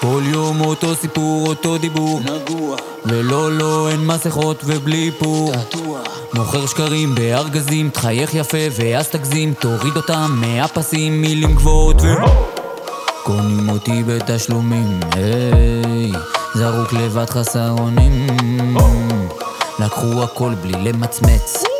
כל יום אותו סיפור, אותו דיבור. נגוע, ולא, לא, אין מסכות ובלי איפור. תעתוע. מוכר שקרים בארגזים, תחייך יפה ואז תגזים. תוריד אותם מהפסים, מילים גבוהות ו... קונים אותי בתשלומים, היי זרוק לבד חסר אונים לקחו הכל בלי למצמץ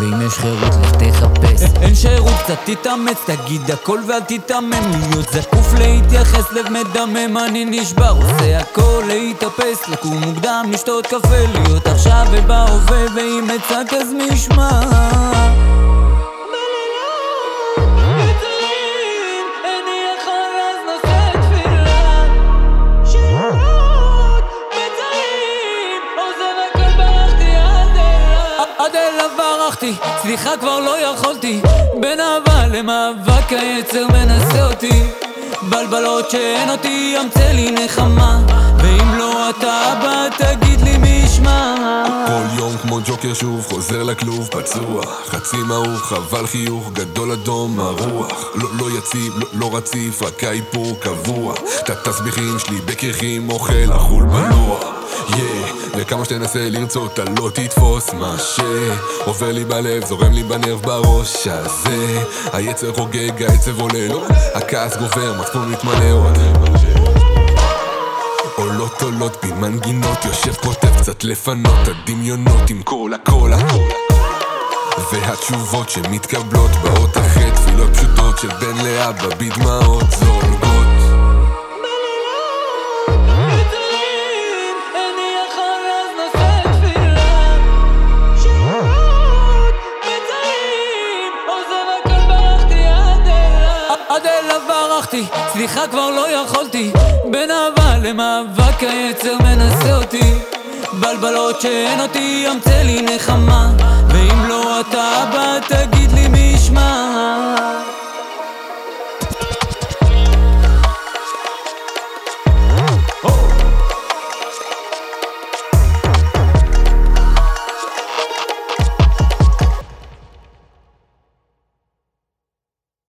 ואם יש חירות לך תחפש. אין שירות קצת תתאמץ תגיד הכל ואל תתאמן. להיות זקוף להתייחס לב מדמם אני נשבר. עושה הכל להתאפס לקום מוקדם לשתות קפה. להיות עכשיו ובהווה ואם אצעק אז מי ישמע ברחתי, סליחה כבר לא יכולתי. בין אהבה למאבק היצר מנסה אותי. בלבלות שאין אותי, ימצא לי נחמה. ואם לא אתה בא תגיד לי מי ישמע. כל יום כמו ג'וקר שוב חוזר לכלוב פצוע. חצי מעוך אבל חיוך גדול אדום הרוח. לא, לא יציב, לא, לא רציף רק האיפור קבוע. את התסביכים שלי בקרחים אוכל אכול בלוח yeah. וכמה שתנסה לרצות אתה לא תתפוס מה שעובר לי בלב זורם לי בנרב בראש הזה היצר חוגג העצב עולה לו הכעס גובר מצפון מתמלא עוד עולות עולות בי מנגינות יושב כותב קצת לפנות הדמיונות עם כל הכל הכל והתשובות שמתקבלות באות אחרי תפילות פשוטות של בן לאבא בדמעות זולגות ברחתי, סליחה כבר לא יכולתי. בין אהבה למאבק היצר מנסה אותי. בלבלות שאין אותי, ימצא לי נחמה